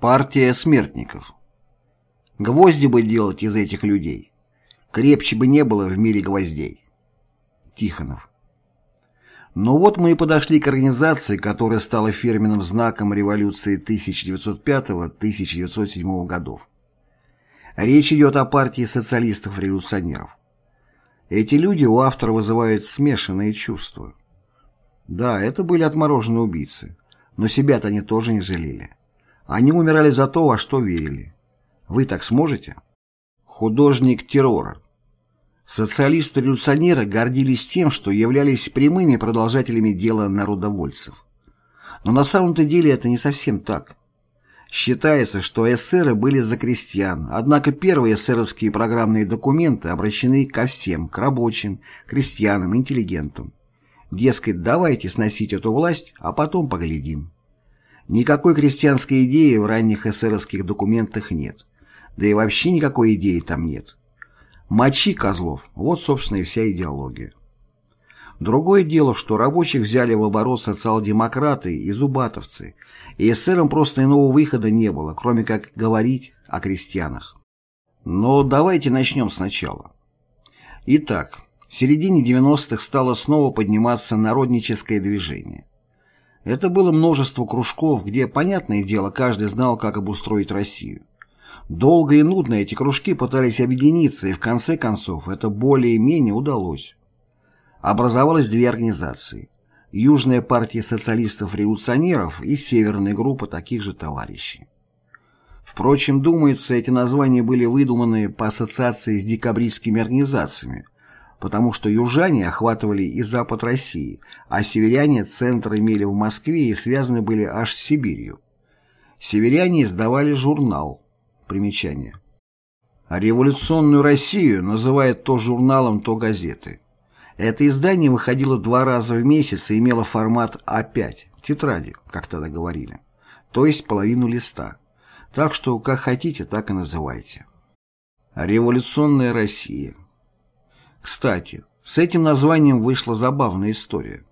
Партия смертников. Гвозди бы делать из этих людей. Крепче бы не было в мире гвоздей. Тихонов. Но вот мы и подошли к организации, которая стала фирменным знаком революции 1905-1907 годов. Речь идет о партии социалистов-революционеров. Эти люди у автора вызывают смешанные чувства. Да, это были отмороженные убийцы, но себя-то они тоже не жалели. Они умирали за то, во что верили. Вы так сможете? Художник террора. Социалисты-революционеры гордились тем, что являлись прямыми продолжателями дела народовольцев. Но на самом-то деле это не совсем так. Считается, что эсеры были за крестьян, однако первые эсеровские программные документы обращены ко всем, к рабочим, крестьянам, интеллигентам. Дескать, давайте сносить эту власть, а потом поглядим. Никакой крестьянской идеи в ранних эсеровских документах нет. Да и вообще никакой идеи там нет. Мочи козлов – вот, собственно, и вся идеология. Другое дело, что рабочих взяли в оборот социал-демократы и зубатовцы, и эсерам просто иного выхода не было, кроме как говорить о крестьянах. Но давайте начнем сначала. Итак, в середине 90-х стало снова подниматься народническое движение. Это было множество кружков, где, понятное дело, каждый знал, как обустроить Россию. Долго и нудно эти кружки пытались объединиться, и в конце концов это более-менее удалось. Образовалось две организации – Южная партия социалистов-революционеров и Северная группа таких же товарищей. Впрочем, думается, эти названия были выдуманы по ассоциации с декабристскими организациями, потому что южане охватывали и запад России, а северяне центр имели в Москве и связаны были аж с Сибирью. Северяне издавали журнал. Примечание. Революционную Россию называют то журналом, то газеты. Это издание выходило два раза в месяц и имело формат А5, тетради, как тогда говорили, то есть половину листа. Так что как хотите, так и называйте. Революционная Россия. Кстати, с этим названием вышла забавная история.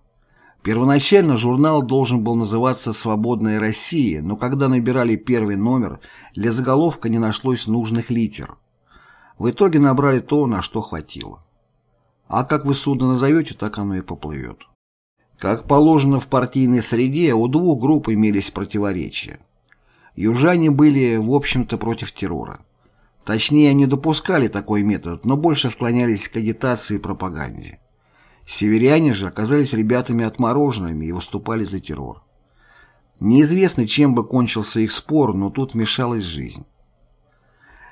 Первоначально журнал должен был называться «Свободная Россия», но когда набирали первый номер, для заголовка не нашлось нужных литер. В итоге набрали то, на что хватило. А как вы судно назовете, так оно и поплывет. Как положено в партийной среде, у двух групп имелись противоречия. Южане были, в общем-то, против террора. Точнее, они допускали такой метод, но больше склонялись к агитации и пропаганде. Северяне же оказались ребятами отмороженными и выступали за террор. Неизвестно, чем бы кончился их спор, но тут вмешалась жизнь.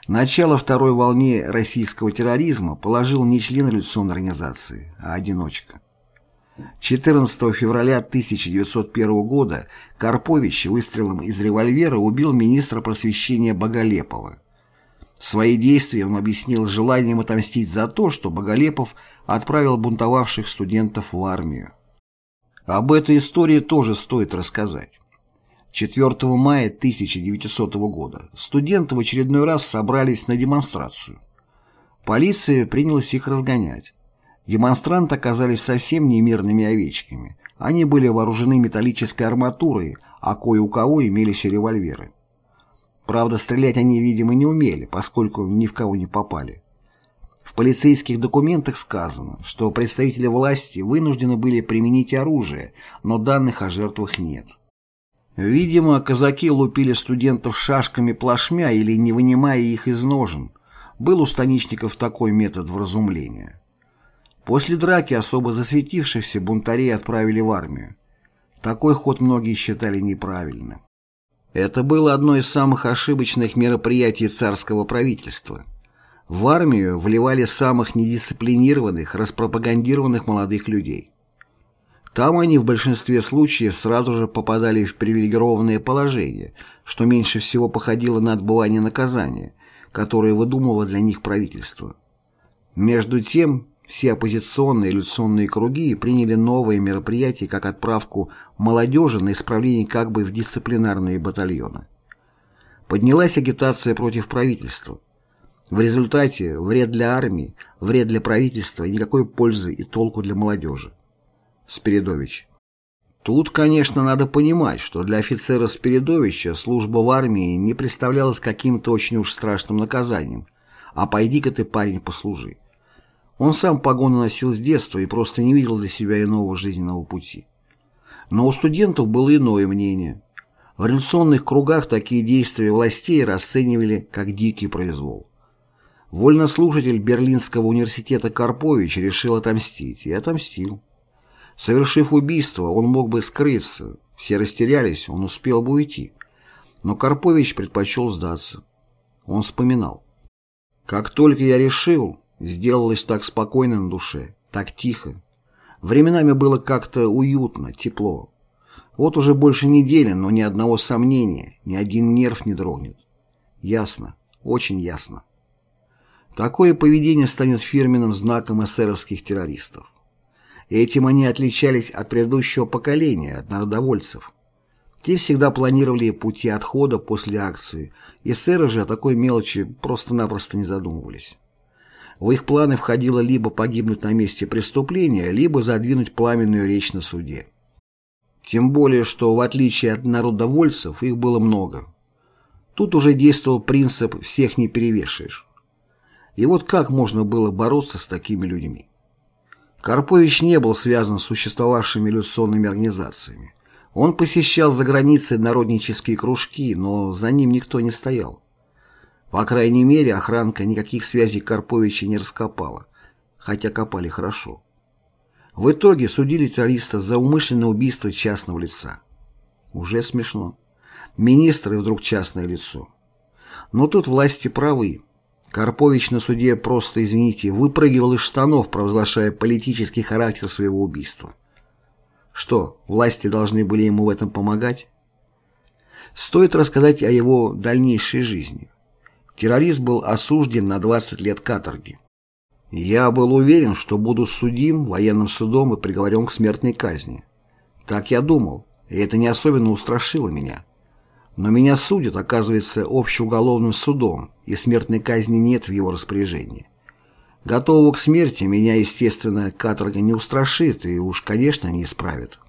Начало второй волне российского терроризма положил не член революционной организации, а одиночка. 14 февраля 1901 года Карпович выстрелом из револьвера убил министра просвещения Боголепова. Свои действия он объяснил желанием отомстить за то, что Боголепов отправил бунтовавших студентов в армию. Об этой истории тоже стоит рассказать. 4 мая 1900 года студенты в очередной раз собрались на демонстрацию. Полиция принялась их разгонять. Демонстранты оказались совсем не мирными овечками. Они были вооружены металлической арматурой, а кое у кого имелись револьверы. Правда, стрелять они, видимо, не умели, поскольку ни в кого не попали. В полицейских документах сказано, что представители власти вынуждены были применить оружие, но данных о жертвах нет. Видимо, казаки лупили студентов шашками плашмя или не вынимая их из ножен. Был у станичников такой метод вразумления. После драки особо засветившихся бунтарей отправили в армию. Такой ход многие считали неправильным. Это было одно из самых ошибочных мероприятий царского правительства. В армию вливали самых недисциплинированных, распропагандированных молодых людей. Там они в большинстве случаев сразу же попадали в привилегированное положение, что меньше всего походило на отбывание наказания, которое выдумывало для них правительство. Между тем, все оппозиционные революционные круги приняли новые мероприятия как отправку молодежи на исправление как бы в дисциплинарные батальоны. Поднялась агитация против правительства. В результате вред для армии, вред для правительства и никакой пользы и толку для молодежи. Спиридович. Тут, конечно, надо понимать, что для офицера Спиридовича служба в армии не представлялась каким-то очень уж страшным наказанием, а пойди-ка ты, парень, послужи. Он сам погоны носил с детства и просто не видел для себя иного жизненного пути. Но у студентов было иное мнение. В революционных кругах такие действия властей расценивали как дикий произвол. Вольнослушатель Берлинского университета Карпович решил отомстить и отомстил. Совершив убийство, он мог бы скрыться, все растерялись, он успел бы уйти. Но Карпович предпочел сдаться. Он вспоминал. «Как только я решил, сделалось так спокойно на душе, так тихо. Временами было как-то уютно, тепло. Вот уже больше недели, но ни одного сомнения, ни один нерв не дрогнет. Ясно, очень ясно. Такое поведение станет фирменным знаком эсеровских террористов. Этим они отличались от предыдущего поколения, от народовольцев. Те всегда планировали пути отхода после акции, эсеры же о такой мелочи просто-напросто не задумывались. В их планы входило либо погибнуть на месте преступления, либо задвинуть пламенную речь на суде. Тем более, что в отличие от народовольцев их было много. Тут уже действовал принцип «всех не перевешаешь». И вот как можно было бороться с такими людьми? Карпович не был связан с существовавшими революционными организациями. Он посещал за границей народнические кружки, но за ним никто не стоял. По крайней мере, охранка никаких связей Карповича не раскопала, хотя копали хорошо. В итоге судили террориста за умышленное убийство частного лица. Уже смешно. Министр и вдруг частное лицо. Но тут власти правы. Карпович на суде просто, извините, выпрыгивал из штанов, провозглашая политический характер своего убийства. Что, власти должны были ему в этом помогать? Стоит рассказать о его дальнейшей жизни. Террорист был осужден на 20 лет каторги. Я был уверен, что буду судим военным судом и приговорен к смертной казни. Так я думал, и это не особенно устрашило меня. Но меня судят, оказывается, общеуголовным судом, и смертной казни нет в его распоряжении. Готового к смерти меня, естественно, каторга не устрашит и уж, конечно, не исправит.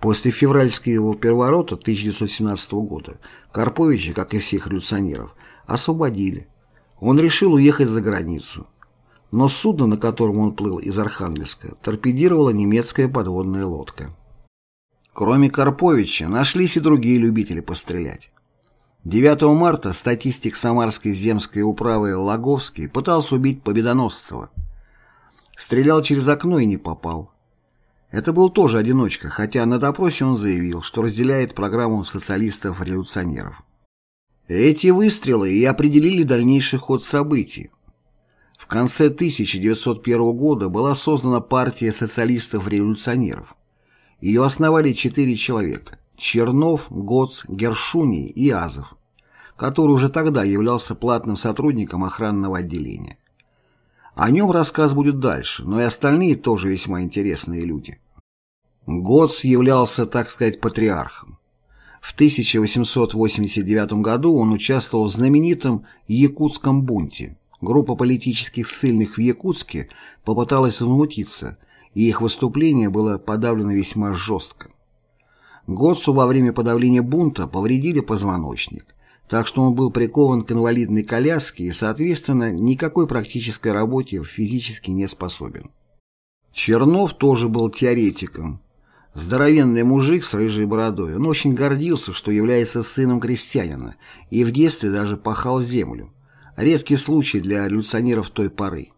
После февральского переворота 1917 года Карповича, как и всех революционеров, освободили. Он решил уехать за границу. Но судно, на котором он плыл из Архангельска, торпедировала немецкая подводная лодка. Кроме Карповича, нашлись и другие любители пострелять. 9 марта статистик Самарской земской управы Лаговский пытался убить Победоносцева. Стрелял через окно и не попал. Это был тоже одиночка, хотя на допросе он заявил, что разделяет программу социалистов-революционеров. Эти выстрелы и определили дальнейший ход событий. В конце 1901 года была создана партия социалистов-революционеров. Ее основали четыре человека – Чернов, Гоц, Гершуний и Азов, который уже тогда являлся платным сотрудником охранного отделения. О нем рассказ будет дальше, но и остальные тоже весьма интересные люди. Гоц являлся, так сказать, патриархом. В 1889 году он участвовал в знаменитом Якутском бунте. Группа политических ссыльных в Якутске попыталась возмутиться – и их выступление было подавлено весьма жестко. Готсу во время подавления бунта повредили позвоночник, так что он был прикован к инвалидной коляске и, соответственно, никакой практической работе физически не способен. Чернов тоже был теоретиком. Здоровенный мужик с рыжей бородой, он очень гордился, что является сыном крестьянина, и в детстве даже пахал землю. Редкий случай для революционеров той поры.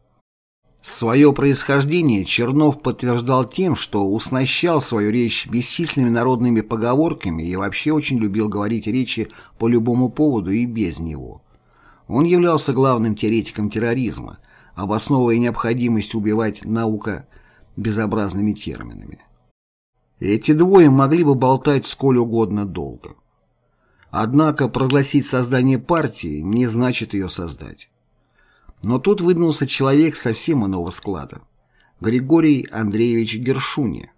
Свое происхождение Чернов подтверждал тем, что уснащал свою речь бесчисленными народными поговорками и вообще очень любил говорить речи по любому поводу и без него. Он являлся главным теоретиком терроризма, обосновывая необходимость убивать наука безобразными терминами. Эти двое могли бы болтать сколь угодно долго. Однако прогласить создание партии не значит ее создать. Но тут выдвинулся человек совсем иного склада. Григорий Андреевич Гершуни.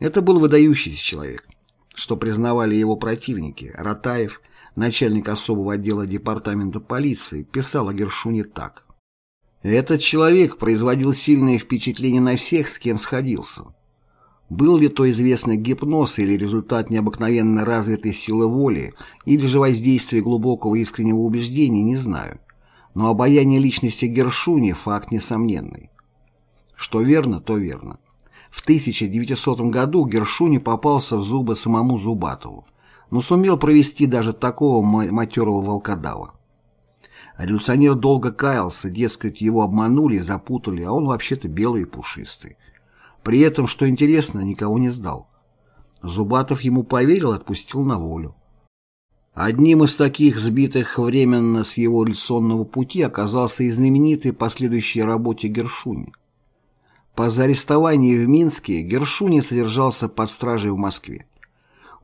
Это был выдающийся человек, что признавали его противники. Ратаев, начальник особого отдела департамента полиции, писал о Гершуне так. «Этот человек производил сильное впечатление на всех, с кем сходился. Был ли то известный гипноз или результат необыкновенно развитой силы воли, или же воздействие глубокого искреннего убеждения, не знаю. Но обаяние личности Гершуни – факт несомненный. Что верно, то верно. В 1900 году Гершуни попался в зубы самому Зубатову, но сумел провести даже такого матерого волкодава. Революционер долго каялся, дескать, его обманули, запутали, а он вообще-то белый и пушистый. При этом, что интересно, никого не сдал. Зубатов ему поверил отпустил на волю. Одним из таких сбитых временно с его революционного пути оказался и знаменитый последующей работе Гершуни. По заарестовании в Минске Гершуни содержался под стражей в Москве.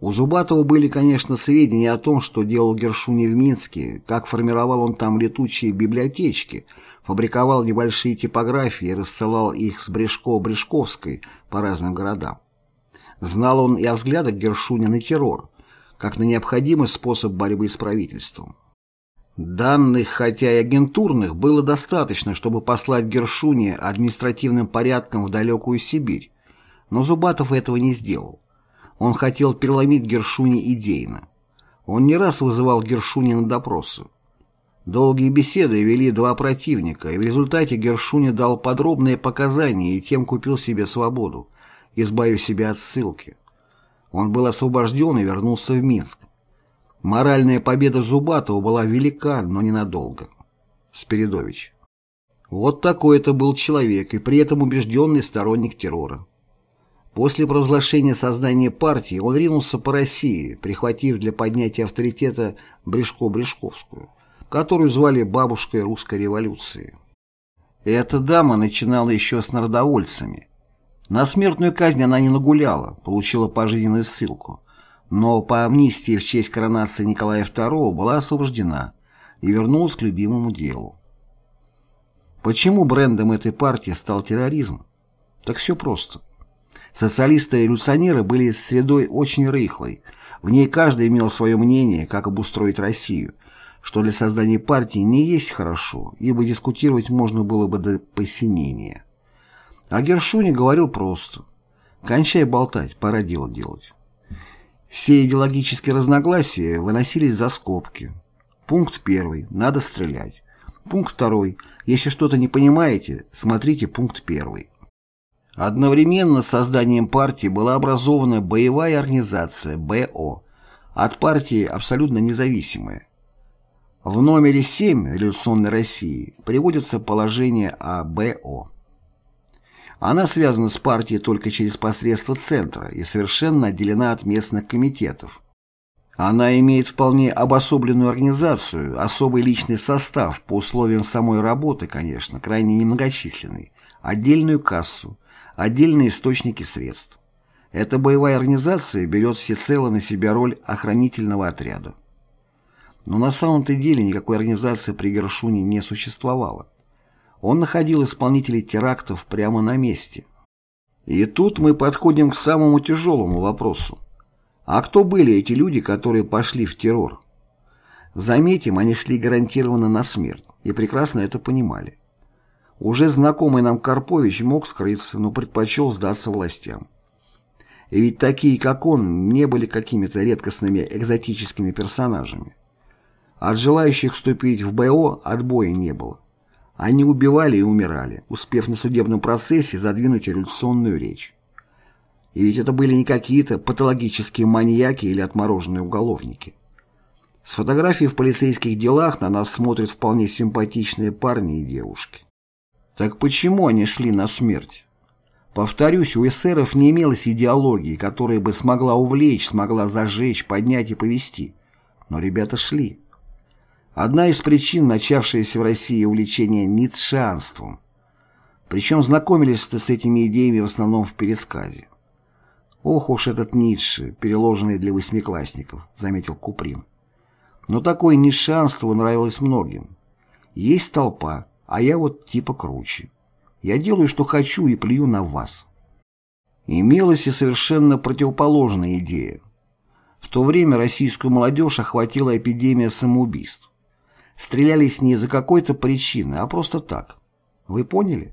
У Зубатова были, конечно, сведения о том, что делал Гершуни в Минске, как формировал он там летучие библиотечки – фабриковал небольшие типографии и рассылал их с Брешко-Брешковской по разным городам. Знал он и о взглядах Гершуня на террор, как на необходимый способ борьбы с правительством. Данных, хотя и агентурных, было достаточно, чтобы послать Гершуне административным порядком в далекую Сибирь, но Зубатов этого не сделал. Он хотел переломить Гершуни идейно. Он не раз вызывал Гершуни на допросы. Долгие беседы вели два противника, и в результате Гершуни дал подробные показания и тем купил себе свободу, избавив себя от ссылки. Он был освобожден и вернулся в Минск. Моральная победа Зубатова была велика, но ненадолго. Спиридович. Вот такой это был человек, и при этом убежденный сторонник террора. После провозглашения создания партии он ринулся по России, прихватив для поднятия авторитета Брешко-Брешковскую – которую звали бабушкой русской революции. Эта дама начинала еще с народовольцами. На смертную казнь она не нагуляла, получила пожизненную ссылку, но по амнистии в честь коронации Николая II была освобождена и вернулась к любимому делу. Почему брендом этой партии стал терроризм? Так все просто. Социалисты и революционеры были средой очень рыхлой, в ней каждый имел свое мнение, как обустроить Россию, что для создания партии не есть хорошо, ибо дискутировать можно было бы до посинения. А Гершуни говорил просто «Кончай болтать, пора дело делать». Все идеологические разногласия выносились за скобки. Пункт первый – надо стрелять. Пункт второй – если что-то не понимаете, смотрите пункт первый. Одновременно с созданием партии была образована боевая организация БО, от партии абсолютно независимая. В номере 7 революционной России приводится положение о БО. Она связана с партией только через посредство Центра и совершенно отделена от местных комитетов. Она имеет вполне обособленную организацию, особый личный состав, по условиям самой работы, конечно, крайне немногочисленный, отдельную кассу, отдельные источники средств. Эта боевая организация берет всецело на себя роль охранительного отряда. Но на самом-то деле никакой организации при Гершуне не существовало. Он находил исполнителей терактов прямо на месте. И тут мы подходим к самому тяжелому вопросу. А кто были эти люди, которые пошли в террор? Заметим, они шли гарантированно на смерть, и прекрасно это понимали. Уже знакомый нам Карпович мог скрыться, но предпочел сдаться властям. И ведь такие, как он, не были какими-то редкостными экзотическими персонажами. От желающих вступить в БО отбоя не было. Они убивали и умирали, успев на судебном процессе задвинуть революционную речь. И ведь это были не какие-то патологические маньяки или отмороженные уголовники. С фотографий в полицейских делах на нас смотрят вполне симпатичные парни и девушки. Так почему они шли на смерть? Повторюсь, у эсеров не имелось идеологии, которая бы смогла увлечь, смогла зажечь, поднять и повести. Но ребята шли. Одна из причин начавшееся в России увлечение ницшеанством. Причем знакомились-то с этими идеями в основном в пересказе. «Ох уж этот Ницше, переложенный для восьмиклассников», — заметил Куприн. Но такое ницшеанство нравилось многим. Есть толпа, а я вот типа круче. Я делаю, что хочу, и плюю на вас. Имелась и совершенно противоположная идея. В то время российскую молодежь охватила эпидемия самоубийств. Стрелялись не из-за какой-то причины, а просто так. Вы поняли?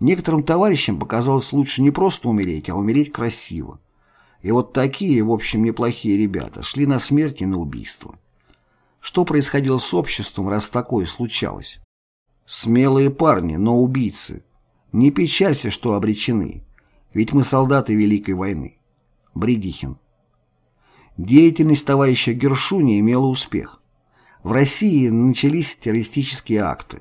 Некоторым товарищам показалось лучше не просто умереть, а умереть красиво. И вот такие, в общем, неплохие ребята шли на смерть и на убийство. Что происходило с обществом, раз такое случалось? Смелые парни, но убийцы. Не печалься, что обречены. Ведь мы солдаты Великой войны. Бредихин. Деятельность товарища Гершуни имела успех. В России начались террористические акты.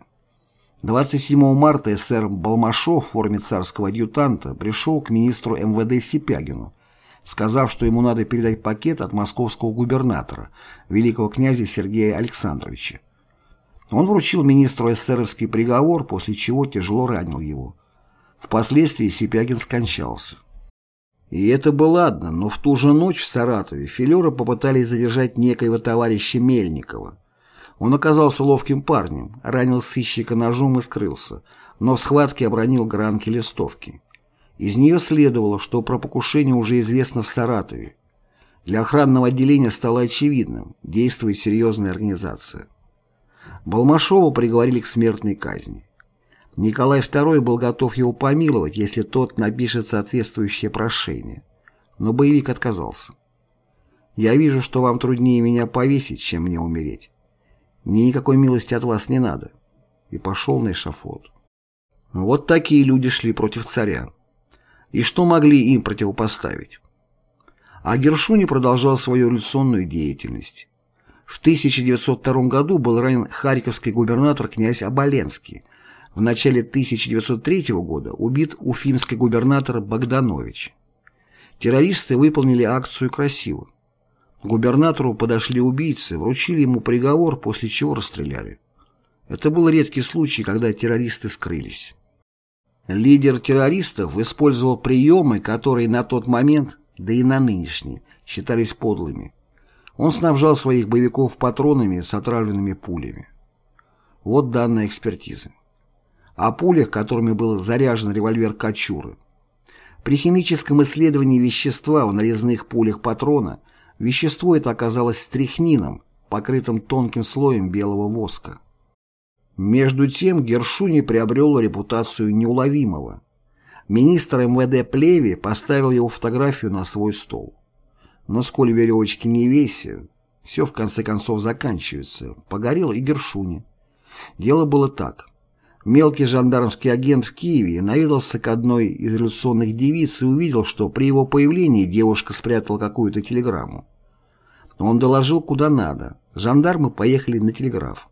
27 марта СССР Балмашов в форме царского адъютанта пришел к министру МВД Сипягину сказав, что ему надо передать пакет от московского губернатора, великого князя Сергея Александровича. Он вручил министру эсеровский приговор, после чего тяжело ранил его. Впоследствии Сипягин скончался. И это было ладно, но в ту же ночь в Саратове филеры попытались задержать некоего товарища Мельникова. Он оказался ловким парнем, ранил сыщика ножом и скрылся, но в схватке обронил гранки листовки. Из нее следовало, что про покушение уже известно в Саратове. Для охранного отделения стало очевидным, действует серьезная организация. Балмашова приговорили к смертной казни. Николай II был готов его помиловать, если тот напишет соответствующее прошение. Но боевик отказался. «Я вижу, что вам труднее меня повесить, чем мне умереть. Мне никакой милости от вас не надо». И пошел на эшафот. Вот такие люди шли против царя. И что могли им противопоставить? А Гершуни продолжал свою революционную деятельность. В 1902 году был ранен харьковский губернатор князь Оболенский. В начале 1903 года убит уфимский губернатор Богданович. Террористы выполнили акцию красиво. Губернатору подошли убийцы, вручили ему приговор, после чего расстреляли. Это был редкий случай, когда террористы скрылись. Лидер террористов использовал приемы, которые на тот момент, да и на нынешний, считались подлыми. Он снабжал своих боевиков патронами с отравленными пулями. Вот данные экспертизы. О пулях, которыми был заряжен револьвер Качуры. При химическом исследовании вещества в нарезных пулях патрона вещество это оказалось стрихнином, покрытым тонким слоем белого воска. Между тем Гершуни приобрел репутацию неуловимого. Министр МВД Плеви поставил его фотографию на свой стол. Но сколь веревочки не весят, все в конце концов заканчивается. Погорел и Гершуни. Дело было так. Мелкий жандармский агент в Киеве наведался к одной из революционных девиц и увидел, что при его появлении девушка спрятала какую-то телеграмму. Он доложил куда надо. Жандармы поехали на телеграф.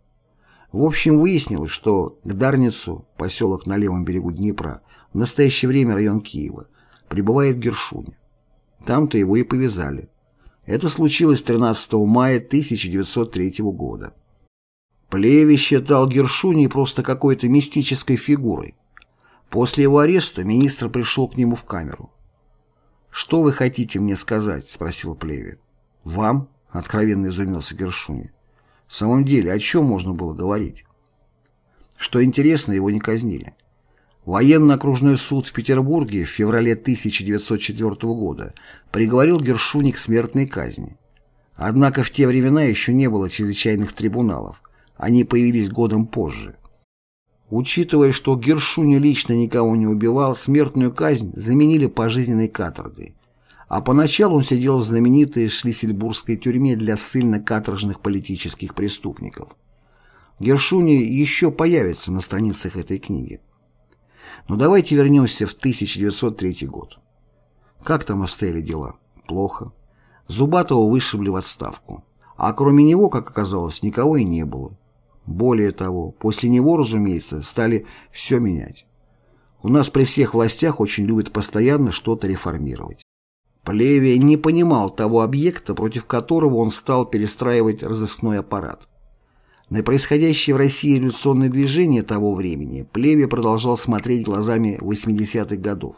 В общем, выяснилось, что к Дарницу, поселок на левом берегу Днепра, в настоящее время район Киева, прибывает Гершуни. Там-то его и повязали. Это случилось 13 мая 1903 года. Плеви считал Гершуни просто какой-то мистической фигурой. После его ареста министр пришел к нему в камеру. «Что вы хотите мне сказать?» – спросил Плеви. «Вам?» – откровенно изумился Гершуни. В самом деле, о чем можно было говорить? Что интересно, его не казнили. Военно-окружной суд в Петербурге в феврале 1904 года приговорил Гершуни к смертной казни. Однако в те времена еще не было чрезвычайных трибуналов, они появились годом позже. Учитывая, что Гершуни лично никого не убивал, смертную казнь заменили пожизненной каторгой, а поначалу он сидел в знаменитой Шлиссельбургской тюрьме для ссыльно-каторжных политических преступников. Гершуни еще появится на страницах этой книги. Но давайте вернемся в 1903 год. Как там обстояли дела? Плохо. Зубатого вышибли в отставку. А кроме него, как оказалось, никого и не было. Более того, после него, разумеется, стали все менять. У нас при всех властях очень любят постоянно что-то реформировать. Плевия не понимал того объекта, против которого он стал перестраивать разыскной аппарат. На происходящее в России революционное движение того времени Плевия продолжал смотреть глазами 80-х годов.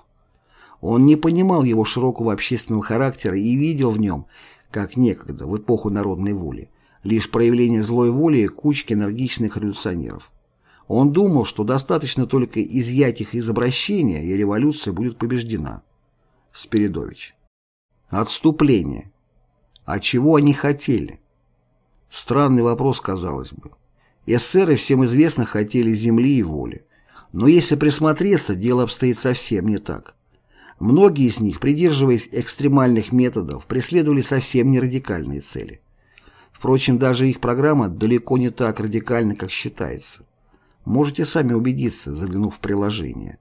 Он не понимал его широкого общественного характера и видел в нем, как некогда, в эпоху народной воли, лишь проявление злой воли кучки энергичных революционеров. Он думал, что достаточно только изъять их из обращения, и революция будет побеждена. Спиридович Отступление. А чего они хотели? Странный вопрос, казалось бы. Эсеры, всем известно, хотели земли и воли. Но если присмотреться, дело обстоит совсем не так. Многие из них, придерживаясь экстремальных методов, преследовали совсем не радикальные цели. Впрочем, даже их программа далеко не так радикальна, как считается. Можете сами убедиться, заглянув в приложение.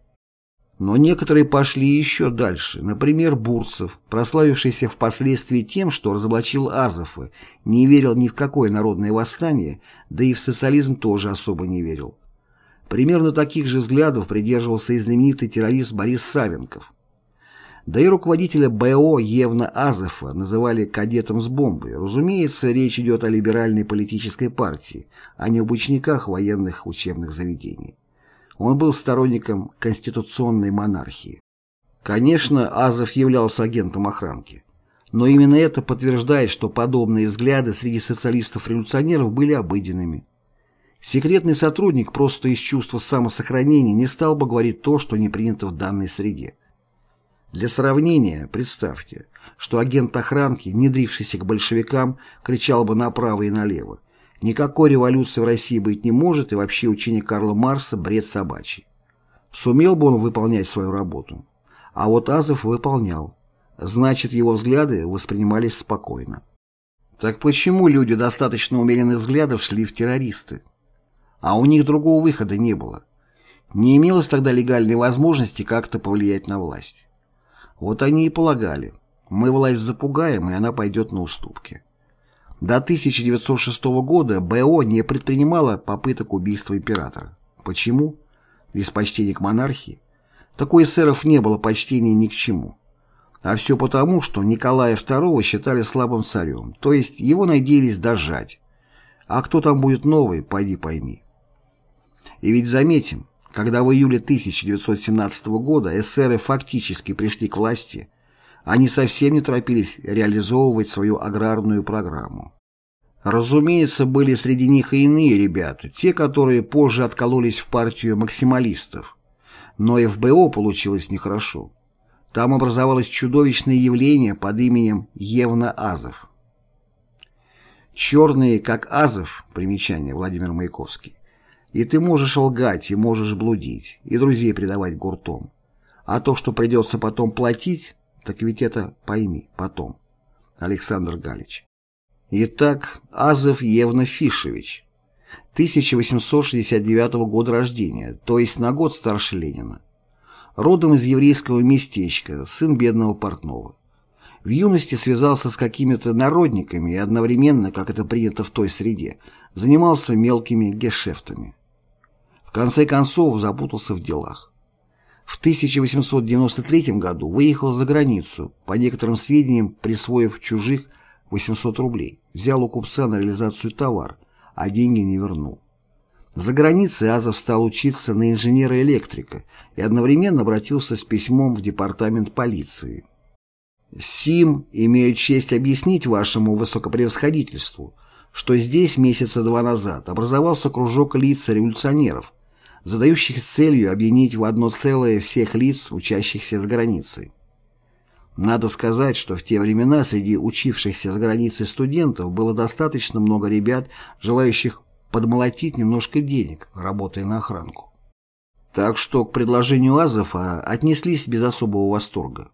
Но некоторые пошли еще дальше. Например, Бурцев, прославившийся впоследствии тем, что разоблачил Азова, не верил ни в какое народное восстание, да и в социализм тоже особо не верил. Примерно таких же взглядов придерживался и знаменитый террорист Борис Савенков. Да и руководителя БО Евна Азова называли кадетом с бомбой. Разумеется, речь идет о либеральной политической партии, а не об учениках военных учебных заведений. Он был сторонником конституционной монархии. Конечно, Азов являлся агентом охранки. Но именно это подтверждает, что подобные взгляды среди социалистов-революционеров были обыденными. Секретный сотрудник просто из чувства самосохранения не стал бы говорить то, что не принято в данной среде. Для сравнения, представьте, что агент охранки, внедрившийся к большевикам, кричал бы направо и налево Никакой революции в России быть не может, и вообще учение Карла Марса – бред собачий. Сумел бы он выполнять свою работу. А вот Азов выполнял. Значит, его взгляды воспринимались спокойно. Так почему люди достаточно умеренных взглядов шли в террористы? А у них другого выхода не было. Не имелось тогда легальной возможности как-то повлиять на власть. Вот они и полагали. Мы власть запугаем, и она пойдет на уступки. До 1906 года БО не предпринимала попыток убийства императора. Почему? Из почтения к монархии. Такой эсеров не было почтения ни к чему. А все потому, что Николая II считали слабым царем, то есть его надеялись дожать. А кто там будет новый, пойди пойми. И ведь заметим, когда в июле 1917 года эсеры фактически пришли к власти, они совсем не торопились реализовывать свою аграрную программу. Разумеется, были среди них и иные ребята, те, которые позже откололись в партию максималистов. Но ФБО получилось нехорошо. Там образовалось чудовищное явление под именем Евна Азов. «Черные, как Азов» — примечание Владимир Маяковский. «И ты можешь лгать, и можешь блудить, и друзей предавать гуртом. А то, что придется потом платить, так ведь это пойми потом. Александр Галич. Итак, Азов Евна Фишевич, 1869 года рождения, то есть на год старше Ленина. Родом из еврейского местечка, сын бедного портного. В юности связался с какими-то народниками и одновременно, как это принято в той среде, занимался мелкими гешефтами. В конце концов запутался в делах. В 1893 году выехал за границу, по некоторым сведениям присвоив чужих 800 рублей, взял у купца на реализацию товар, а деньги не вернул. За границей Азов стал учиться на инженера-электрика и одновременно обратился с письмом в департамент полиции. «Сим имею честь объяснить вашему высокопревосходительству, что здесь месяца два назад образовался кружок лиц революционеров, задающих целью объединить в одно целое всех лиц, учащихся за границей. Надо сказать, что в те времена среди учившихся за границей студентов было достаточно много ребят, желающих подмолотить немножко денег, работая на охранку. Так что к предложению Азова отнеслись без особого восторга.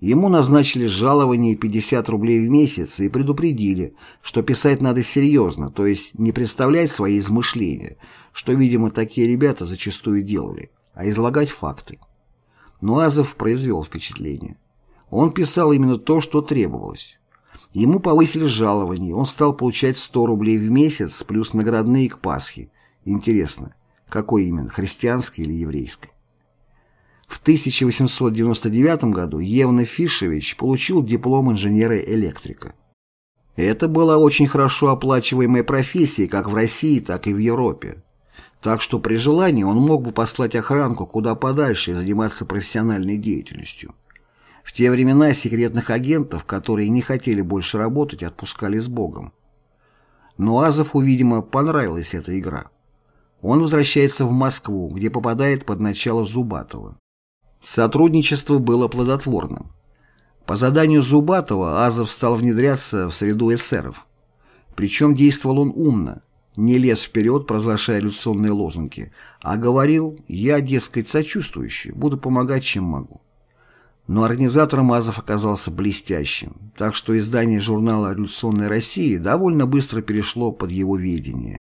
Ему назначили жалование 50 рублей в месяц и предупредили, что писать надо серьезно, то есть не представлять свои измышления, что, видимо, такие ребята зачастую делали, а излагать факты. Но Азов произвел впечатление. Он писал именно то, что требовалось. Ему повысили жалование, он стал получать 100 рублей в месяц плюс наградные к Пасхе. Интересно, какой именно, христианской или еврейской? В 1899 году Евна Фишевич получил диплом инженера-электрика. Это была очень хорошо оплачиваемая профессия как в России, так и в Европе. Так что при желании он мог бы послать охранку куда подальше и заниматься профессиональной деятельностью. В те времена секретных агентов, которые не хотели больше работать, отпускали с Богом. Но Азову, видимо, понравилась эта игра. Он возвращается в Москву, где попадает под начало Зубатова. Сотрудничество было плодотворным. По заданию Зубатова Азов стал внедряться в среду эсеров. Причем действовал он умно. не лез вперед, провозглашая революционные лозунги, а говорил «я, дескать, сочувствующий, буду помогать, чем могу». Но организатором Азов оказался блестящим, так что издание журнала «Революционная Россия» довольно быстро перешло под его ведение.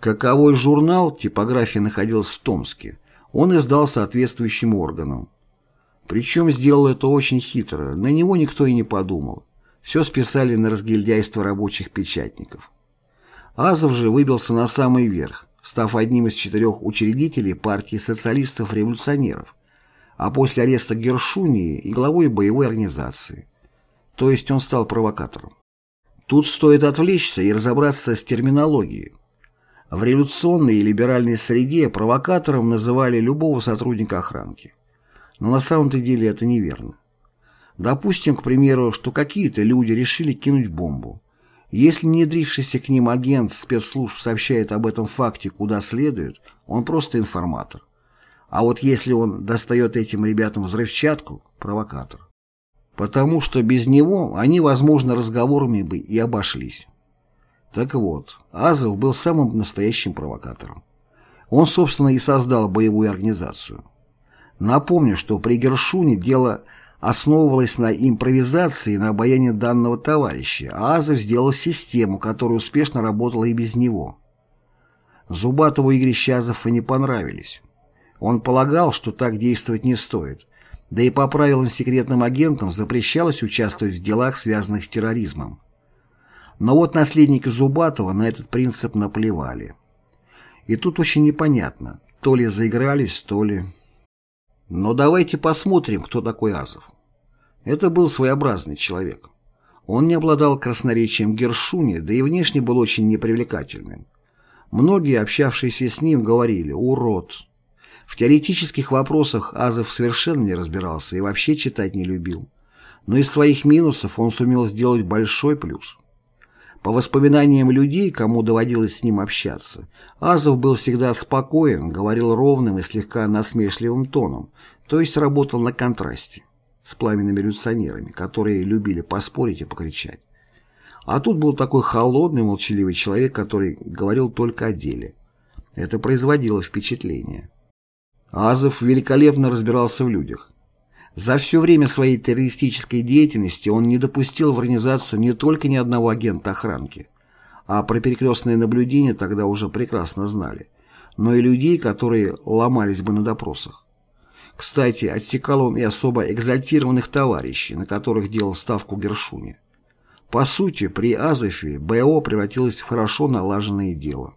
Каковой журнал, типография находилась в Томске, он издал соответствующим органам. Причем сделал это очень хитро, на него никто и не подумал. Все списали на разгильдяйство рабочих печатников. Азов же выбился на самый верх, став одним из четырех учредителей партии социалистов-революционеров, а после ареста Гершунии и главой боевой организации. То есть он стал провокатором. Тут стоит отвлечься и разобраться с терминологией. В революционной и либеральной среде провокатором называли любого сотрудника охранки. Но на самом-то деле это неверно. Допустим, к примеру, что какие-то люди решили кинуть бомбу. Если внедрившийся к ним агент спецслужб сообщает об этом факте куда следует, он просто информатор. А вот если он достает этим ребятам взрывчатку – провокатор. Потому что без него они, возможно, разговорами бы и обошлись. Так вот, Азов был самым настоящим провокатором. Он, собственно, и создал боевую организацию. Напомню, что при Гершуне дело основывалось на импровизации и на обаянии данного товарища, а Азов сделал систему, которая успешно работала и без него. Зубатову и Грищазов и не понравились. Он полагал, что так действовать не стоит, да и по правилам секретным агентам запрещалось участвовать в делах, связанных с терроризмом. Но вот наследники Зубатова на этот принцип наплевали. И тут очень непонятно, то ли заигрались, то ли... Но давайте посмотрим, кто такой Азов. Это был своеобразный человек. Он не обладал красноречием Гершуни, да и внешне был очень непривлекательным. Многие, общавшиеся с ним, говорили «урод». В теоретических вопросах Азов совершенно не разбирался и вообще читать не любил. Но из своих минусов он сумел сделать большой плюс. По воспоминаниям людей, кому доводилось с ним общаться, Азов был всегда спокоен, говорил ровным и слегка насмешливым тоном, то есть работал на контрасте с пламенными революционерами, которые любили поспорить и покричать. А тут был такой холодный, молчаливый человек, который говорил только о деле. Это производило впечатление. Азов великолепно разбирался в людях. За все время своей террористической деятельности он не допустил в организацию не только ни одного агента охранки, а про перекрестное наблюдение тогда уже прекрасно знали, но и людей, которые ломались бы на допросах. Кстати, отсекал он и особо экзальтированных товарищей, на которых делал ставку Гершуни. По сути, при Азове БО превратилось в хорошо налаженное дело.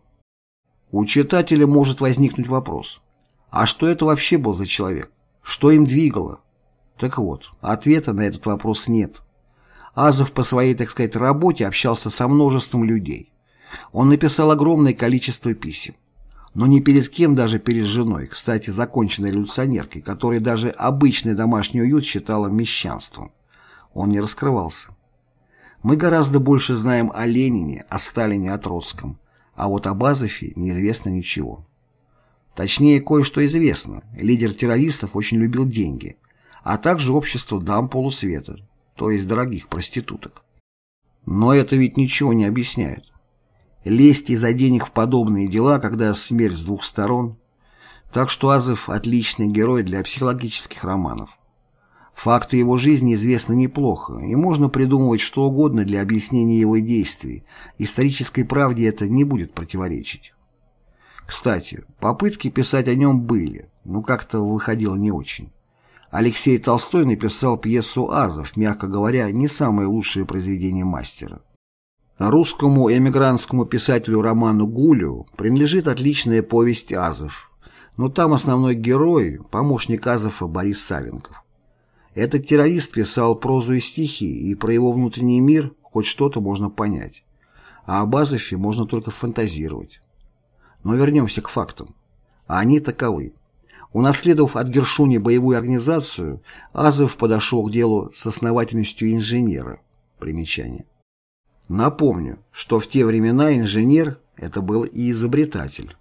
У читателя может возникнуть вопрос, а что это вообще был за человек? Что им двигало? Так вот, ответа на этот вопрос нет. Азов по своей, так сказать, работе общался со множеством людей. Он написал огромное количество писем. Но не перед кем, даже перед женой, кстати, законченной революционеркой, которая даже обычный домашний уют считала мещанством. Он не раскрывался. Мы гораздо больше знаем о Ленине, о Сталине, о Троцком, а вот об Азове неизвестно ничего. Точнее, кое-что известно. Лидер террористов очень любил деньги, а также общество дам полусвета, то есть дорогих проституток. Но это ведь ничего не объясняет. Лезть из-за денег в подобные дела, когда смерть с двух сторон. Так что Азов – отличный герой для психологических романов. Факты его жизни известны неплохо, и можно придумывать что угодно для объяснения его действий. Исторической правде это не будет противоречить. Кстати, попытки писать о нем были, но как-то выходило не очень. Алексей Толстой написал пьесу «Азов», мягко говоря, не самое лучшее произведение мастера. Русскому эмигрантскому писателю Роману Гулю принадлежит отличная повесть «Азов», но там основной герой – помощник Азова Борис Савенков. Этот террорист писал прозу и стихи, и про его внутренний мир хоть что-то можно понять. А об Азове можно только фантазировать. Но вернемся к фактам. А они таковы. Унаследовав от Гершуни боевую организацию, Азов подошел к делу с основательностью инженера. Примечание. Напомню, что в те времена инженер – это был и изобретатель.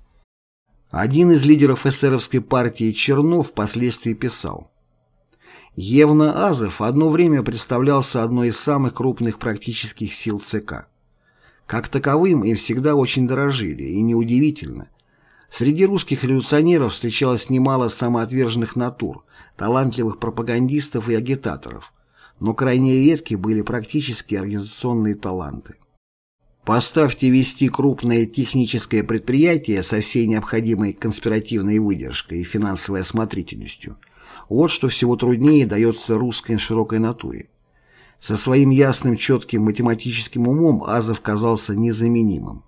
Один из лидеров эсеровской партии Чернов впоследствии писал Евна Азов одно время представлялся одной из самых крупных практических сил ЦК. Как таковым им всегда очень дорожили, и неудивительно. Среди русских революционеров встречалось немало самоотверженных натур, талантливых пропагандистов и агитаторов, но крайне редки были практические организационные таланты. Поставьте вести крупное техническое предприятие со всей необходимой конспиративной выдержкой и финансовой осмотрительностью. Вот что всего труднее дается русской широкой натуре. Со своим ясным, четким математическим умом Азов казался незаменимым.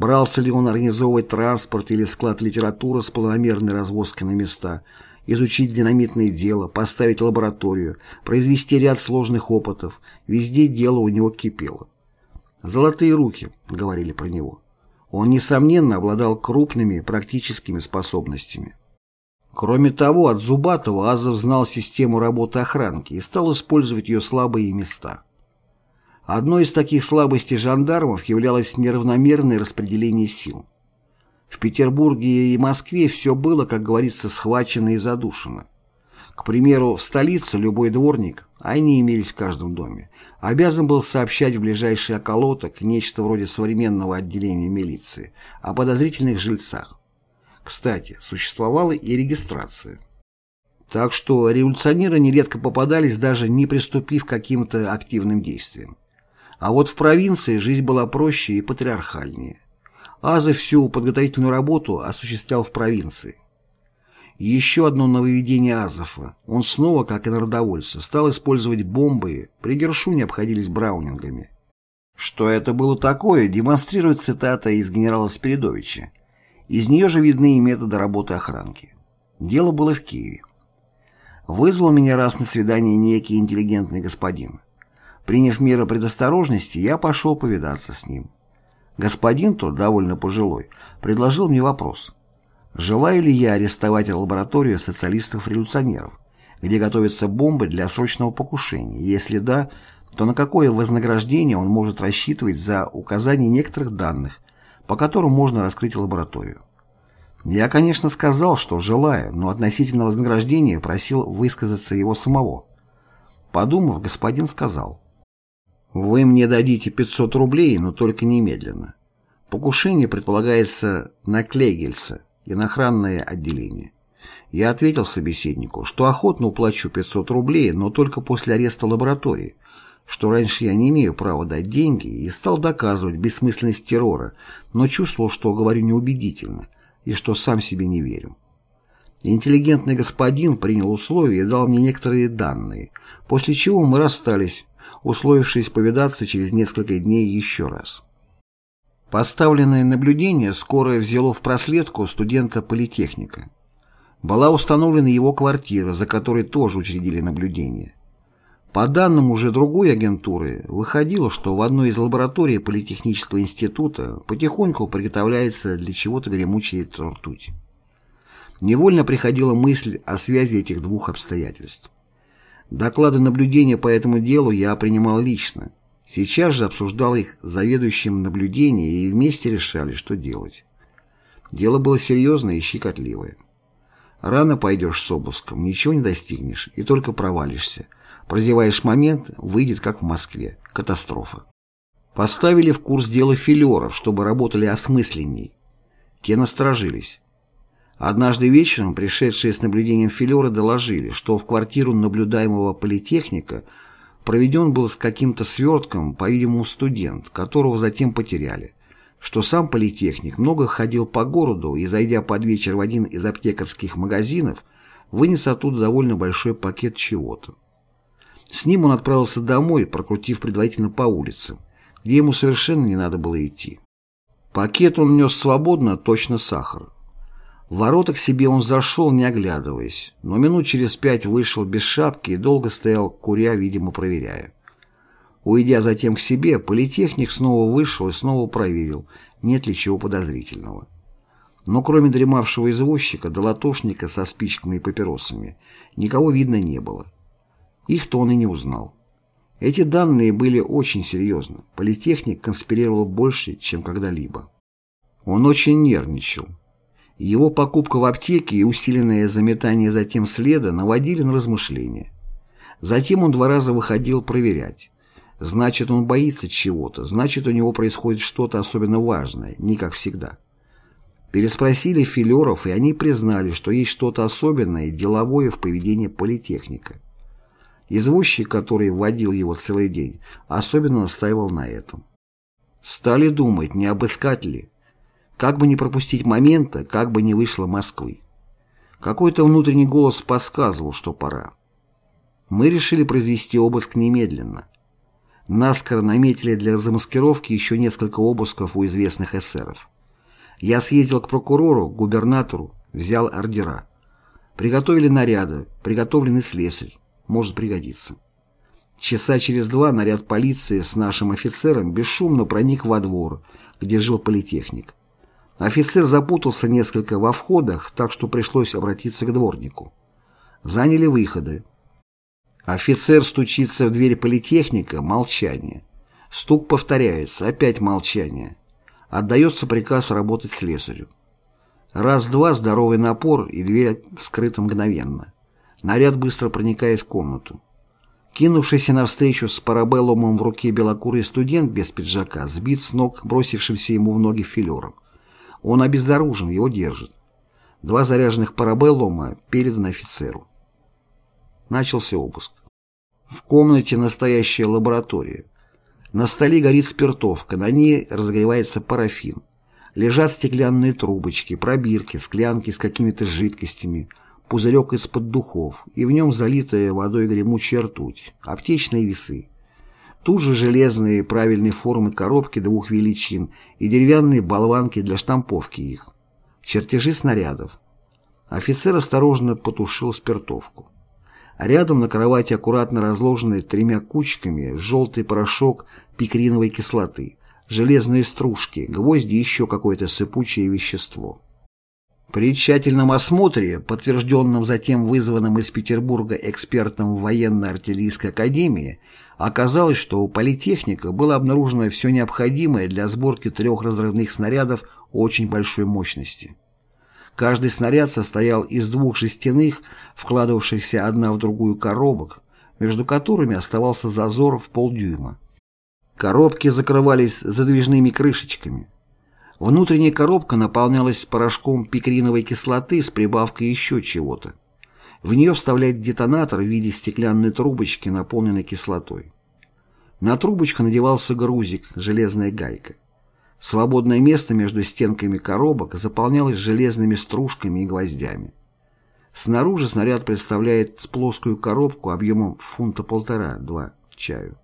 Брался ли он организовывать транспорт или склад литературы с планомерной развозкой на места, изучить динамитное дело, поставить лабораторию, произвести ряд сложных опытов, везде дело у него кипело. «Золотые руки», — говорили про него. Он, несомненно, обладал крупными практическими способностями. Кроме того, от Зубатова Азов знал систему работы охранки и стал использовать ее слабые места. Одной из таких слабостей жандармов являлось неравномерное распределение сил. В Петербурге и Москве все было, как говорится, схвачено и задушено. К примеру, в столице любой дворник, они имелись в каждом доме, обязан был сообщать в ближайший околоток нечто вроде современного отделения милиции о подозрительных жильцах. Кстати, существовала и регистрация. Так что революционеры нередко попадались, даже не приступив к каким-то активным действиям. А вот в провинции жизнь была проще и патриархальнее. Азы всю подготовительную работу осуществлял в провинции. Еще одно нововведение Азова. Он снова, как и народовольцы, стал использовать бомбы, при Гершуне обходились браунингами. Что это было такое, демонстрирует цитата из генерала Спиридовича. Из нее же видны и методы работы охранки. Дело было в Киеве. Вызвал меня раз на свидание некий интеллигентный господин. Приняв меры предосторожности, я пошел повидаться с ним. Господин тот, довольно пожилой, предложил мне вопрос. Желаю ли я арестовать лабораторию социалистов-революционеров, где готовятся бомбы для срочного покушения? Если да, то на какое вознаграждение он может рассчитывать за указание некоторых данных, по которым можно раскрыть лабораторию. Я, конечно, сказал, что желаю, но относительно вознаграждения просил высказаться его самого. Подумав, господин сказал, «Вы мне дадите 500 рублей, но только немедленно. Покушение предполагается на Клегельса и на охранное отделение». Я ответил собеседнику, что охотно уплачу 500 рублей, но только после ареста лаборатории, что раньше я не имею права дать деньги, и стал доказывать бессмысленность террора, но чувствовал, что говорю неубедительно, и что сам себе не верю. Интеллигентный господин принял условия и дал мне некоторые данные, после чего мы расстались, условившись повидаться через несколько дней еще раз. Поставленное наблюдение скоро взяло в проследку студента политехника. Была установлена его квартира, за которой тоже учредили наблюдение. По данным уже другой агентуры, выходило, что в одной из лабораторий Политехнического института потихоньку приготовляется для чего-то гремучая ртуть. Невольно приходила мысль о связи этих двух обстоятельств. Доклады наблюдения по этому делу я принимал лично. Сейчас же обсуждал их заведующим наблюдения и вместе решали, что делать. Дело было серьезное и щекотливое. Рано пойдешь с обыском, ничего не достигнешь и только провалишься – Прозеваешь момент, выйдет как в Москве. Катастрофа. Поставили в курс дела филеров, чтобы работали осмысленней. Те насторожились. Однажды вечером пришедшие с наблюдением филеры доложили, что в квартиру наблюдаемого политехника проведен был с каким-то свертком, по-видимому, студент, которого затем потеряли, что сам политехник много ходил по городу и, зайдя под вечер в один из аптекарских магазинов, вынес оттуда довольно большой пакет чего-то. С ним он отправился домой, прокрутив предварительно по улицам, где ему совершенно не надо было идти. Пакет он нес свободно, точно сахар. В ворота к себе он зашел, не оглядываясь, но минут через пять вышел без шапки и долго стоял, куря, видимо, проверяя. Уйдя затем к себе, политехник снова вышел и снова проверил, нет ли чего подозрительного. Но кроме дремавшего извозчика, долатошника со спичками и папиросами, никого видно не было. Их-то он и не узнал. Эти данные были очень серьезны. Политехник конспирировал больше, чем когда-либо. Он очень нервничал. Его покупка в аптеке и усиленное заметание затем следа наводили на размышления. Затем он два раза выходил проверять. Значит, он боится чего-то, значит, у него происходит что-то особенно важное, не как всегда. Переспросили филеров, и они признали, что есть что-то особенное, деловое в поведении политехника. Извозчик, который водил его целый день, особенно настаивал на этом. Стали думать, не обыскать ли. Как бы не пропустить момента, как бы не вышло Москвы. Какой-то внутренний голос подсказывал, что пора. Мы решили произвести обыск немедленно. Наскоро наметили для замаскировки еще несколько обысков у известных эсеров. Я съездил к прокурору, губернатору, взял ордера. Приготовили наряды, приготовленный слесарь. Может пригодиться. Часа через два наряд полиции с нашим офицером бесшумно проник во двор, где жил политехник. Офицер запутался несколько во входах, так что пришлось обратиться к дворнику. Заняли выходы. Офицер стучится в дверь политехника, молчание. Стук повторяется, опять молчание. Отдается приказ работать слесарю. Раз-два здоровый напор, и дверь скрыта мгновенно. Наряд быстро проникает в комнату. Кинувшийся навстречу с парабеллумом в руке белокурый студент без пиджака сбит с ног бросившимся ему в ноги филером. Он обезоружен, его держат. Два заряженных парабеллума переданы офицеру. Начался обыск. В комнате настоящая лаборатория. На столе горит спиртовка, на ней разогревается парафин. Лежат стеклянные трубочки, пробирки, склянки с какими-то жидкостями, пузырек из-под духов, и в нем залитая водой гремучая ртуть, аптечные весы. Тут же железные правильной формы коробки двух величин и деревянные болванки для штамповки их. Чертежи снарядов. Офицер осторожно потушил спиртовку. Рядом на кровати аккуратно разложены тремя кучками желтый порошок пикриновой кислоты, железные стружки, гвозди и еще какое-то сыпучее вещество. При тщательном осмотре, подтвержденном затем вызванным из Петербурга экспертом военно-артиллерийской академии, оказалось, что у политехника было обнаружено все необходимое для сборки трех разрывных снарядов очень большой мощности. Каждый снаряд состоял из двух жестяных, вкладывавшихся одна в другую коробок, между которыми оставался зазор в полдюйма. Коробки закрывались задвижными крышечками. Внутренняя коробка наполнялась порошком пикриновой кислоты с прибавкой еще чего-то. В нее вставляют детонатор в виде стеклянной трубочки, наполненной кислотой. На трубочку надевался грузик, железная гайка. Свободное место между стенками коробок заполнялось железными стружками и гвоздями. Снаружи снаряд представляет плоскую коробку объемом фунта полтора-два чаю.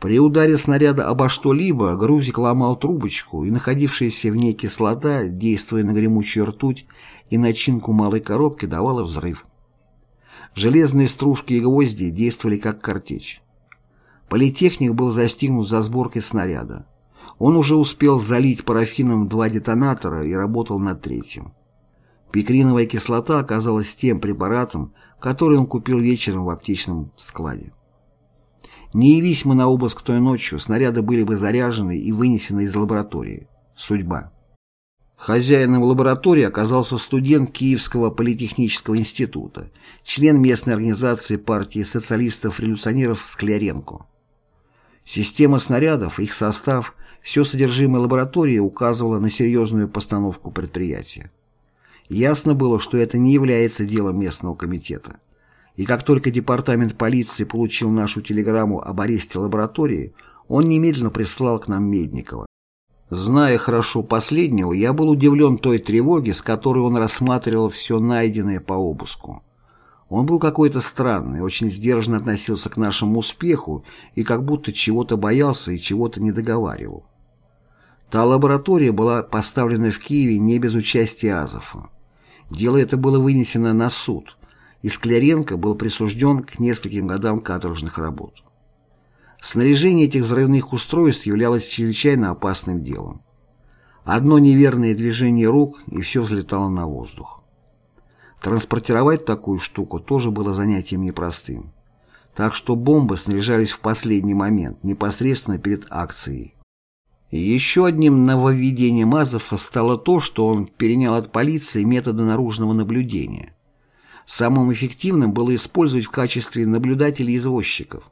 При ударе снаряда обо что-либо грузик ломал трубочку, и находившаяся в ней кислота, действуя на гремучую ртуть и начинку малой коробки, давала взрыв. Железные стружки и гвозди действовали как картечь. Политехник был застигнут за сборкой снаряда. Он уже успел залить парафином два детонатора и работал над третьим. Пикриновая кислота оказалась тем препаратом, который он купил вечером в аптечном складе. Не явись мы на обыск той ночью, снаряды были бы заряжены и вынесены из лаборатории. Судьба. Хозяином лаборатории оказался студент Киевского политехнического института, член местной организации партии социалистов-революционеров Скляренко. Система снарядов, их состав, все содержимое лаборатории указывало на серьезную постановку предприятия. Ясно было, что это не является делом местного комитета. И как только департамент полиции получил нашу телеграмму об аресте лаборатории, он немедленно прислал к нам Медникова. Зная хорошо последнего, я был удивлен той тревоге, с которой он рассматривал все найденное по обыску. Он был какой-то странный, очень сдержанно относился к нашему успеху и как будто чего-то боялся и чего-то не договаривал. Та лаборатория была поставлена в Киеве не без участия Азова. Дело это было вынесено на суд, и Скляренко был присужден к нескольким годам каторжных работ. Снаряжение этих взрывных устройств являлось чрезвычайно опасным делом. Одно неверное движение рук, и все взлетало на воздух. Транспортировать такую штуку тоже было занятием непростым. Так что бомбы снаряжались в последний момент, непосредственно перед акцией. Еще одним нововведением Азова стало то, что он перенял от полиции методы наружного наблюдения. Самым эффективным было использовать в качестве наблюдателей извозчиков.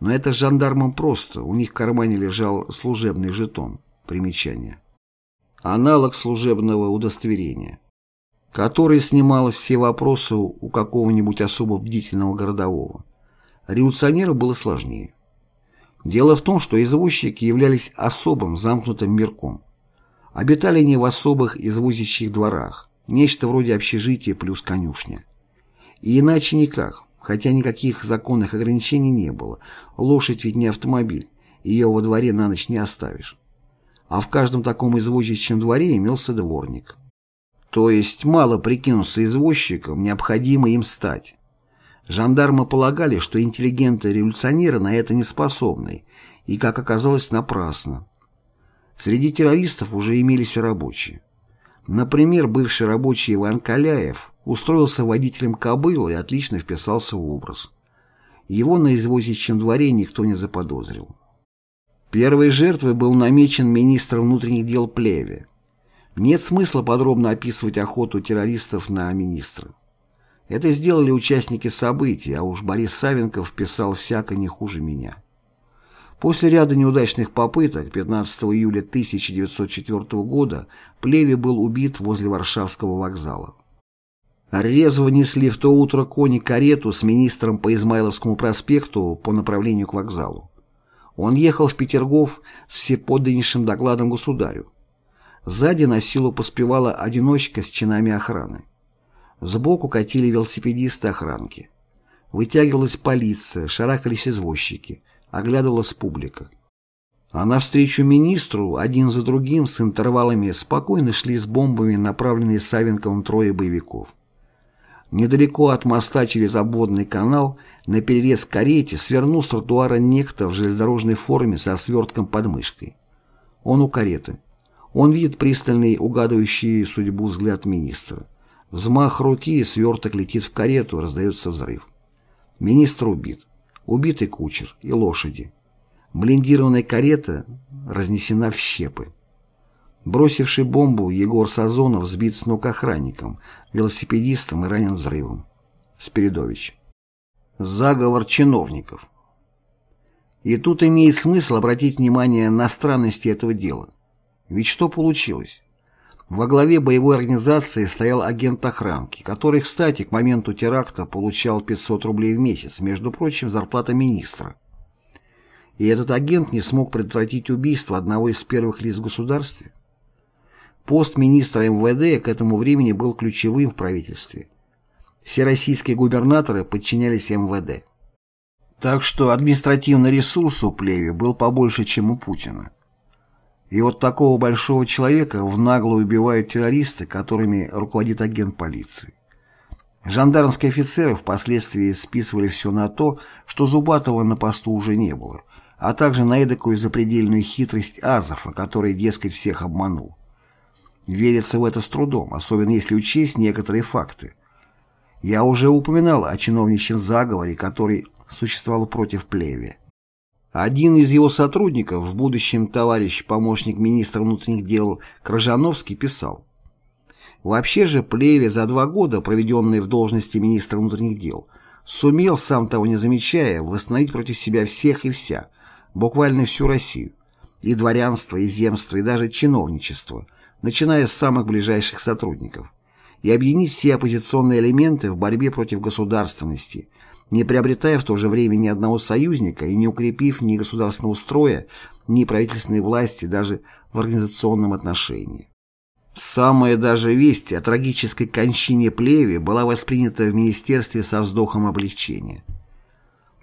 Но это жандармам просто, у них в кармане лежал служебный жетон. Примечание. Аналог служебного удостоверения, который снимал все вопросы у какого-нибудь особо бдительного городового. Революционеру было сложнее. Дело в том, что извозчики являлись особым замкнутым мирком. Обитали они в особых извозящих дворах, нечто вроде общежития плюс конюшня. И иначе никак, хотя никаких законных ограничений не было. Лошадь ведь не автомобиль, ее во дворе на ночь не оставишь. А в каждом таком извозчичьем дворе имелся дворник. То есть мало прикинуться извозчиком, необходимо им стать. Жандармы полагали, что интеллигенты-революционеры на это не способны, и, как оказалось, напрасно. Среди террористов уже имелись рабочие. Например, бывший рабочий Иван Каляев устроился водителем кобылы и отлично вписался в образ. Его на извозчичьем дворе никто не заподозрил. Первой жертвой был намечен министр внутренних дел Плеве. Нет смысла подробно описывать охоту террористов на министра. Это сделали участники событий, а уж Борис Савенков писал всяко не хуже меня. После ряда неудачных попыток 15 июля 1904 года Плеви был убит возле Варшавского вокзала. Резво несли в то утро кони карету с министром по Измайловскому проспекту по направлению к вокзалу. Он ехал в Петергоф с всеподданнейшим докладом государю. Сзади на силу поспевала одиночка с чинами охраны. Сбоку катили велосипедисты-охранки. Вытягивалась полиция, шарахались извозчики – оглядывалась публика. А навстречу министру один за другим с интервалами спокойно шли с бомбами направленные Савенковым трое боевиков. Недалеко от моста через обводный канал на перерез карете свернул с тротуара некто в железнодорожной форме со свертком под мышкой. Он у кареты. Он видит пристальный, угадывающий судьбу взгляд министра. Взмах руки, сверток летит в карету, раздается взрыв. Министр убит убитый кучер и лошади. Блиндированная карета разнесена в щепы. Бросивший бомбу Егор Сазонов сбит с ног охранником, велосипедистом и ранен взрывом. Спиридович. Заговор чиновников. И тут имеет смысл обратить внимание на странности этого дела. Ведь что получилось? Во главе боевой организации стоял агент охранки, который, кстати, к моменту теракта получал 500 рублей в месяц, между прочим, зарплата министра. И этот агент не смог предотвратить убийство одного из первых лиц в государстве. Пост министра МВД к этому времени был ключевым в правительстве. Все российские губернаторы подчинялись МВД. Так что административный ресурс у Плеви был побольше, чем у Путина. И вот такого большого человека в наглую убивают террористы, которыми руководит агент полиции. Жандармские офицеры впоследствии списывали все на то, что Зубатова на посту уже не было, а также на эдакую запредельную хитрость Азова, который, дескать, всех обманул. Верится в это с трудом, особенно если учесть некоторые факты. Я уже упоминал о чиновничьем заговоре, который существовал против Плеве. Один из его сотрудников, в будущем товарищ помощник министра внутренних дел Крыжановский, писал Вообще же Плеве за два года, проведенные в должности министра внутренних дел, сумел, сам того не замечая, восстановить против себя всех и вся, буквально всю Россию, и дворянство, и земство, и даже чиновничество, начиная с самых ближайших сотрудников, и объединить все оппозиционные элементы в борьбе против государственности, не приобретая в то же время ни одного союзника и не укрепив ни государственного строя, ни правительственной власти даже в организационном отношении. Самая даже весть о трагической кончине Плеви была воспринята в министерстве со вздохом облегчения.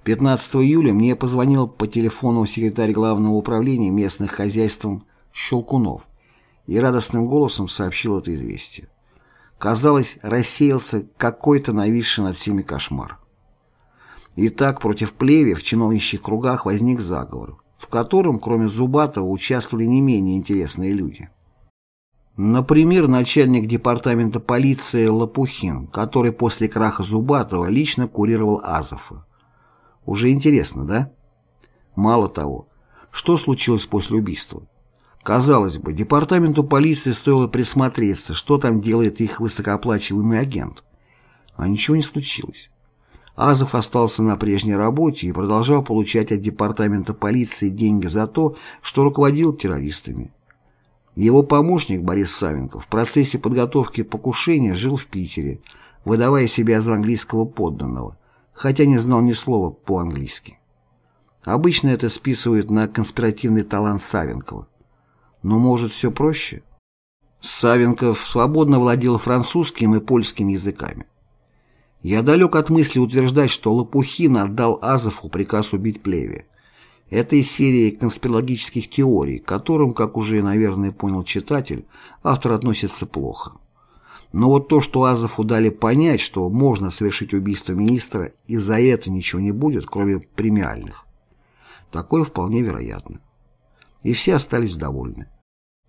15 июля мне позвонил по телефону секретарь Главного управления местных хозяйством Щелкунов и радостным голосом сообщил это известие. Казалось, рассеялся какой-то нависший над всеми кошмар. И так против Плеви в чиновничьих кругах возник заговор, в котором, кроме Зубатова, участвовали не менее интересные люди. Например, начальник департамента полиции Лопухин, который после краха Зубатова лично курировал Азова. Уже интересно, да? Мало того, что случилось после убийства? Казалось бы, департаменту полиции стоило присмотреться, что там делает их высокооплачиваемый агент. А ничего не случилось. Азов остался на прежней работе и продолжал получать от департамента полиции деньги за то, что руководил террористами. Его помощник Борис Савенков в процессе подготовки покушения жил в Питере, выдавая себя за английского подданного, хотя не знал ни слова по-английски. Обычно это списывают на конспиративный талант Савенкова. Но может все проще? Савенков свободно владел французским и польским языками. Я далек от мысли утверждать, что Лопухин отдал Азову приказ убить Плеве. Это из серии конспирологических теорий, к которым, как уже, наверное, понял читатель, автор относится плохо. Но вот то, что Азову дали понять, что можно совершить убийство министра, и за это ничего не будет, кроме премиальных. Такое вполне вероятно. И все остались довольны.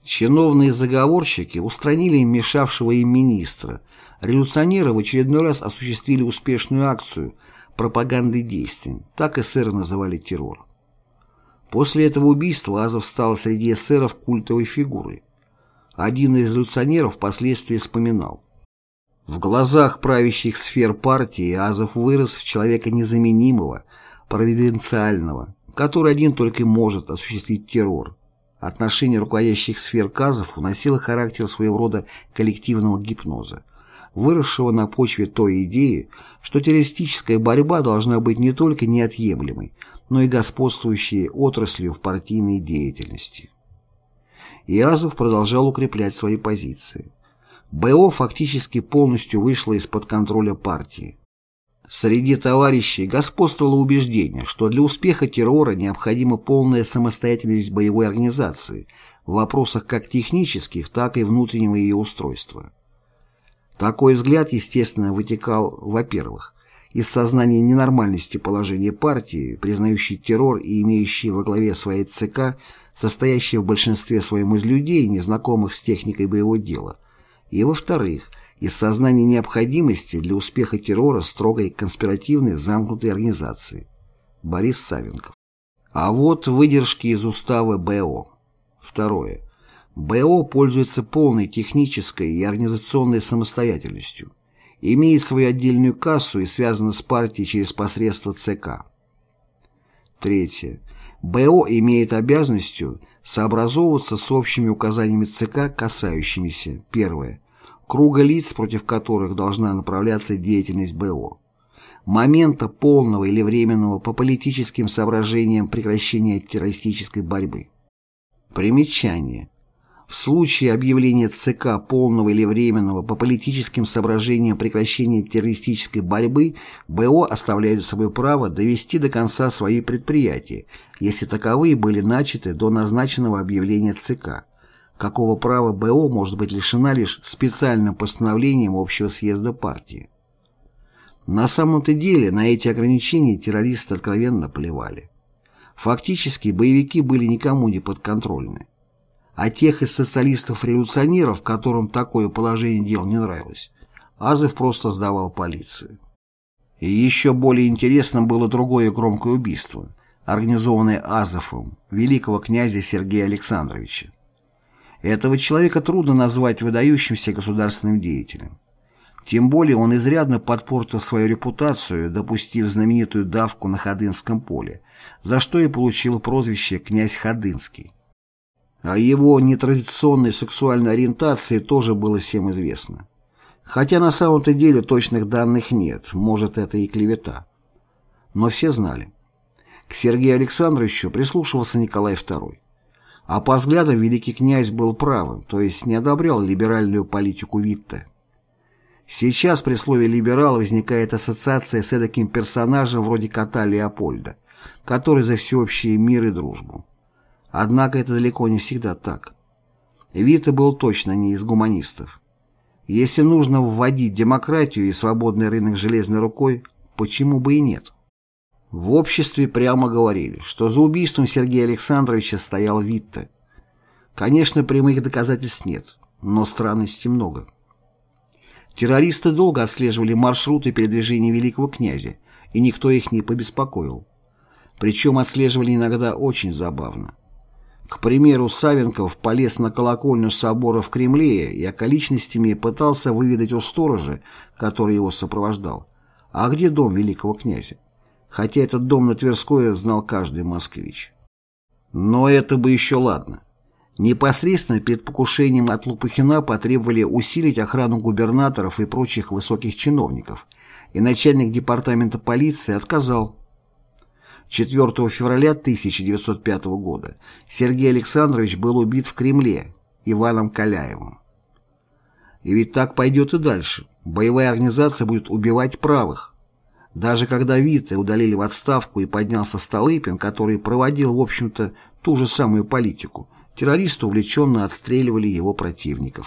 Чиновные заговорщики устранили мешавшего им министра. Революционеры в очередной раз осуществили успешную акцию пропаганды действий. Так эсеры называли террор. После этого убийства Азов стал среди эсеров культовой фигурой. Один из революционеров впоследствии вспоминал. В глазах правящих сфер партии Азов вырос в человека незаменимого, провиденциального, который один только может осуществить террор. Отношение руководящих сфер Казов носило характер своего рода коллективного гипноза, выросшего на почве той идеи, что террористическая борьба должна быть не только неотъемлемой, но и господствующей отраслью в партийной деятельности. И Азов продолжал укреплять свои позиции. БО фактически полностью вышло из-под контроля партии. Среди товарищей господствовало убеждение, что для успеха террора необходима полная самостоятельность боевой организации в вопросах как технических, так и внутреннего ее устройства. Такой взгляд, естественно, вытекал, во-первых, из сознания ненормальности положения партии, признающей террор и имеющей во главе своей ЦК, состоящей в большинстве своем из людей, незнакомых с техникой боевого дела, и, во-вторых, из сознания необходимости для успеха террора строгой конспиративной замкнутой организации. Борис Савенков. А вот выдержки из устава БО. Второе. БО пользуется полной технической и организационной самостоятельностью, имеет свою отдельную кассу и связана с партией через посредство ЦК. Третье. БО имеет обязанностью сообразовываться с общими указаниями ЦК, касающимися, первое, круга лиц, против которых должна направляться деятельность БО, момента полного или временного по политическим соображениям прекращения террористической борьбы. Примечание. В случае объявления ЦК полного или временного по политическим соображениям прекращения террористической борьбы, БО оставляет за собой право довести до конца свои предприятия, если таковые были начаты до назначенного объявления ЦК какого права БО может быть лишена лишь специальным постановлением Общего съезда партии. На самом-то деле на эти ограничения террористы откровенно плевали. Фактически боевики были никому не подконтрольны. А тех из социалистов-революционеров, которым такое положение дел не нравилось, Азов просто сдавал полицию. И еще более интересным было другое громкое убийство, организованное Азовым, великого князя Сергея Александровича. Этого человека трудно назвать выдающимся государственным деятелем. Тем более он изрядно подпортил свою репутацию, допустив знаменитую давку на Ходынском поле, за что и получил прозвище «князь Ходынский». О его нетрадиционной сексуальной ориентации тоже было всем известно. Хотя на самом-то деле точных данных нет, может это и клевета. Но все знали. К Сергею Александровичу прислушивался Николай II. А по взглядам великий князь был правым, то есть не одобрял либеральную политику Витте. Сейчас при слове «либерал» возникает ассоциация с эдаким персонажем вроде кота Леопольда, который за всеобщий мир и дружбу. Однако это далеко не всегда так. Витте был точно не из гуманистов. Если нужно вводить демократию и свободный рынок железной рукой, почему бы и нет? В обществе прямо говорили, что за убийством Сергея Александровича стоял Витте. Конечно, прямых доказательств нет, но странностей много. Террористы долго отслеживали маршруты передвижения великого князя, и никто их не побеспокоил. Причем отслеживали иногда очень забавно. К примеру, Савенков полез на колокольню собора в Кремле и околичностями пытался выведать у сторожа, который его сопровождал, А где дом великого князя? Хотя этот дом на Тверской знал каждый москвич. Но это бы еще ладно. Непосредственно перед покушением от Лопухина потребовали усилить охрану губернаторов и прочих высоких чиновников, и начальник департамента полиции отказал. 4 февраля 1905 года Сергей Александрович был убит в Кремле Иваном Каляевым. И ведь так пойдет и дальше. Боевая организация будет убивать правых. Даже когда Вита удалили в отставку и поднялся Столыпин, который проводил, в общем-то, ту же самую политику, террористы увлеченно отстреливали его противников.